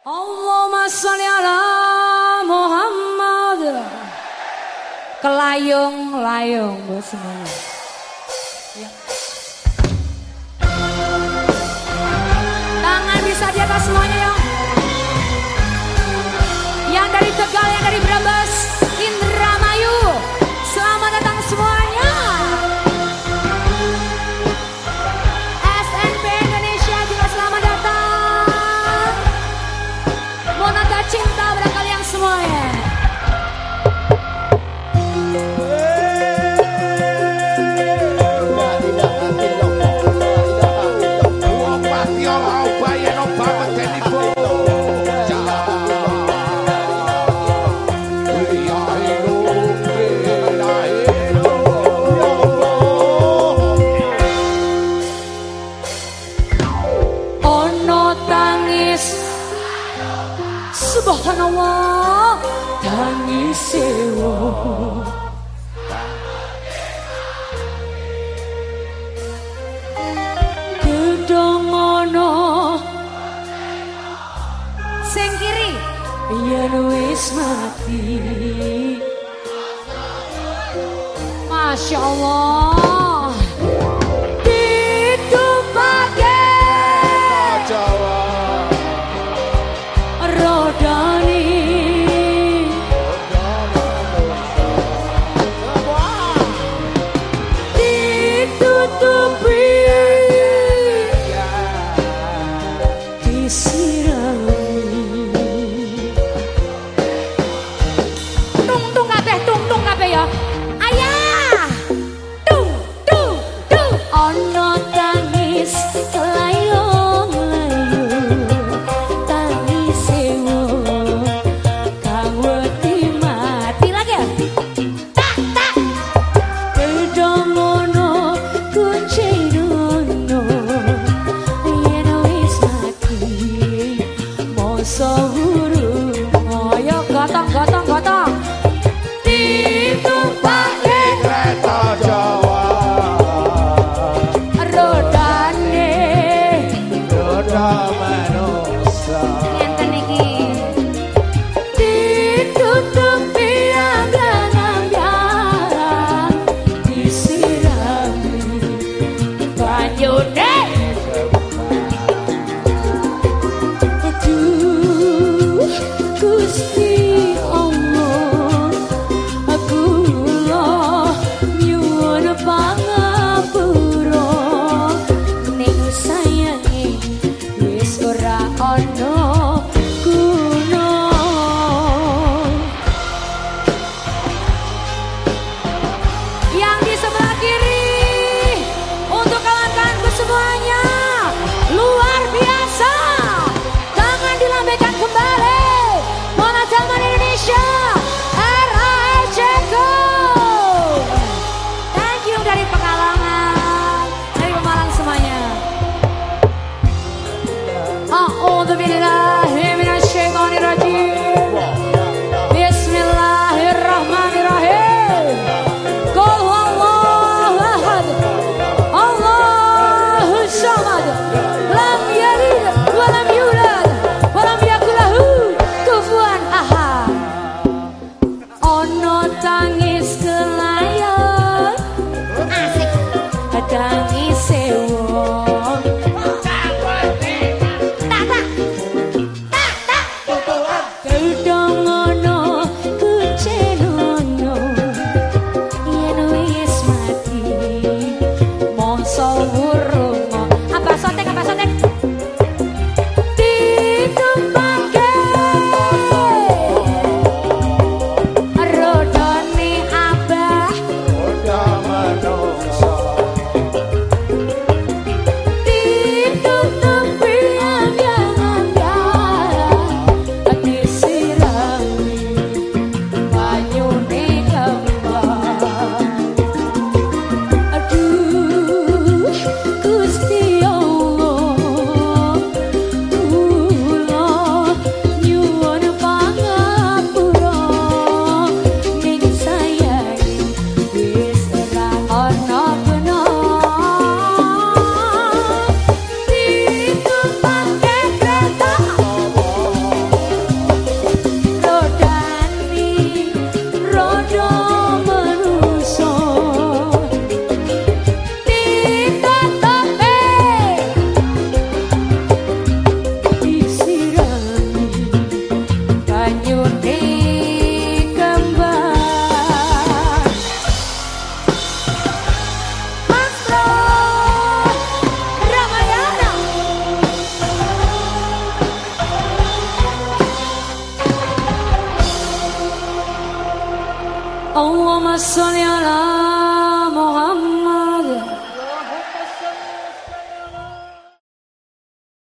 Allahumma salli ala Muhammad. Kelayung-layung buat semuanya. Ya. Tangan bisa di atas semuanya. Subhanallah, tangis sewa. sing kiri. Biar wis mati. Masya Allah. Gay اللهم صل على محمد